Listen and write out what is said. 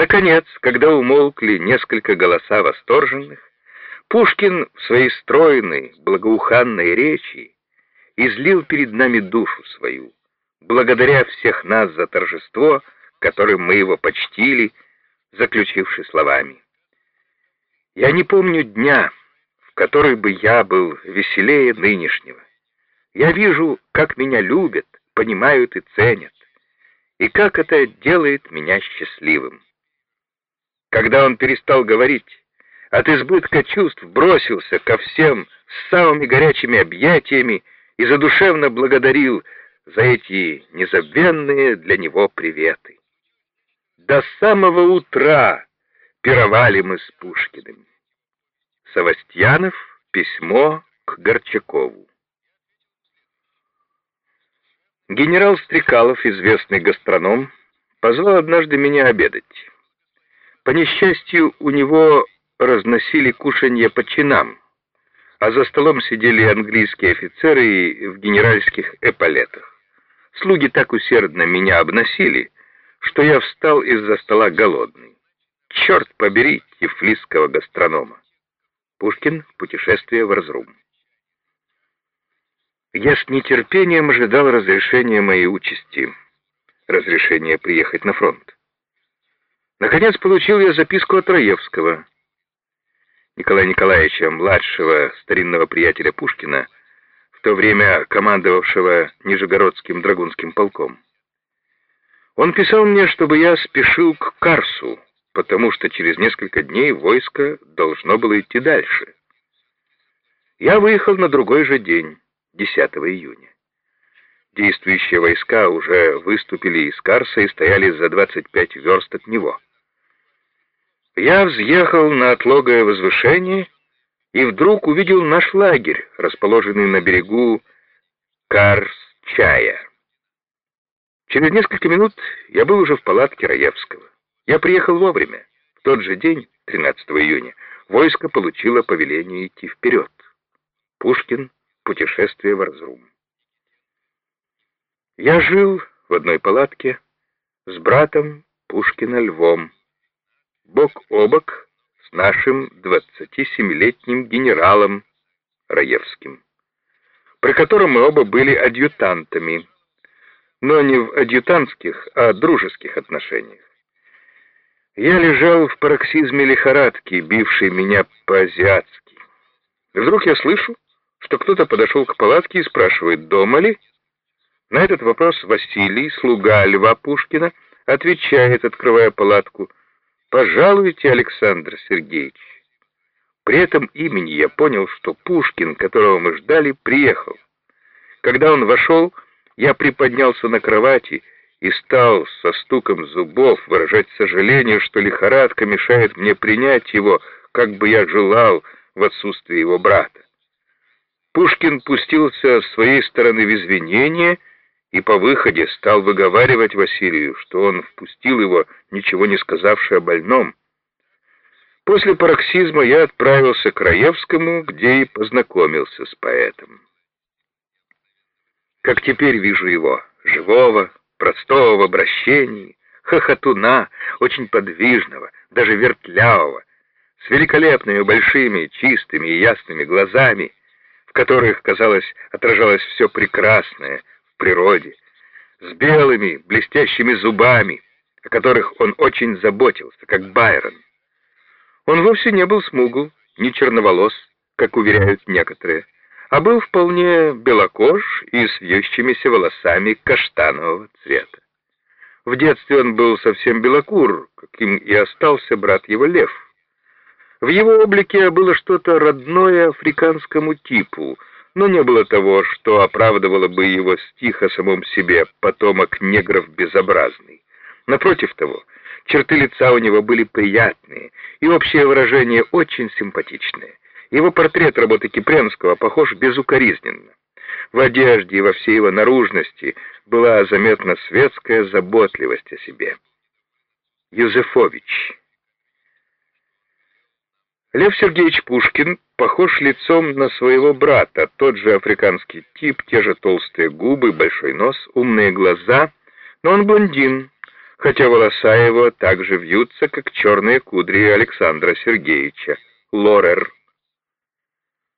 Наконец, когда умолкли несколько голоса восторженных, Пушкин в своей стройной, благоуханной речи излил перед нами душу свою, благодаря всех нас за торжество, которым мы его почтили, заключивши словами. «Я не помню дня, в который бы я был веселее нынешнего. Я вижу, как меня любят, понимают и ценят, и как это делает меня счастливым. Когда он перестал говорить, от избытка чувств бросился ко всем с самыми горячими объятиями и задушевно благодарил за эти незабвенные для него приветы. До самого утра пировали мы с Пушкиным. Савастьянов, письмо к Горчакову. Генерал Стрекалов, известный гастроном, позвал однажды меня обедать. По несчастью, у него разносили кушанье по чинам, а за столом сидели английские офицеры в генеральских эполетах. Слуги так усердно меня обносили, что я встал из-за стола голодный. Черт побери тифлисского гастронома. Пушкин. Путешествие в Разрум. Я с нетерпением ожидал разрешения моей участи, разрешения приехать на фронт. Наконец получил я записку от Раевского, Николая Николаевича, младшего старинного приятеля Пушкина, в то время командовавшего Нижегородским драгунским полком. Он писал мне, чтобы я спешил к Карсу, потому что через несколько дней войско должно было идти дальше. Я выехал на другой же день, 10 июня. Действующие войска уже выступили из Карса и стояли за 25 верст от него. Я взъехал на отлогое возвышение и вдруг увидел наш лагерь, расположенный на берегу Карс-Чая. Через несколько минут я был уже в палатке Раевского. Я приехал вовремя. В тот же день, 13 июня, войско получило повеление идти вперед. Пушкин. Путешествие в Разрум. Я жил в одной палатке с братом Пушкина Львом бок о бок с нашим 27-летним генералом Раевским, при котором мы оба были адъютантами, но не в адъютантских, а дружеских отношениях. Я лежал в пароксизме лихорадки, бившей меня по-азиатски. Вдруг я слышу, что кто-то подошел к палатке и спрашивает, дома ли? На этот вопрос Василий, слуга Льва Пушкина, отвечает, открывая палатку — «Пожалуйте, Александр Сергеевич». При этом имени я понял, что Пушкин, которого мы ждали, приехал. Когда он вошел, я приподнялся на кровати и стал со стуком зубов выражать сожаление, что лихорадка мешает мне принять его, как бы я желал в отсутствие его брата. Пушкин пустился с своей стороны в извинения и по выходе стал выговаривать Василию, что он впустил его, ничего не сказавший о больном. После пароксизма я отправился к Раевскому, где и познакомился с поэтом. Как теперь вижу его, живого, простого в обращении, хохотуна, очень подвижного, даже вертлявого, с великолепными большими, чистыми и ясными глазами, в которых, казалось, отражалось все прекрасное, природе, с белыми, блестящими зубами, о которых он очень заботился, как Байрон. Он вовсе не был смугл, не черноволос, как уверяют некоторые, а был вполне белокож и с вьющимися волосами каштанового цвета. В детстве он был совсем белокур, каким и остался брат его Лев. В его облике было что-то родное африканскому типу — но не было того, что оправдывало бы его стих о самом себе «потомок негров безобразный». Напротив того, черты лица у него были приятные, и общее выражение очень симпатичное. Его портрет работы Кипренского похож безукоризненно. В одежде и во всей его наружности была заметна светская заботливость о себе. Юзефович Лев Сергеевич Пушкин похож лицом на своего брата, тот же африканский тип, те же толстые губы, большой нос, умные глаза, но он блондин, хотя волоса его так же вьются, как черные кудри Александра Сергеевича, Лорер.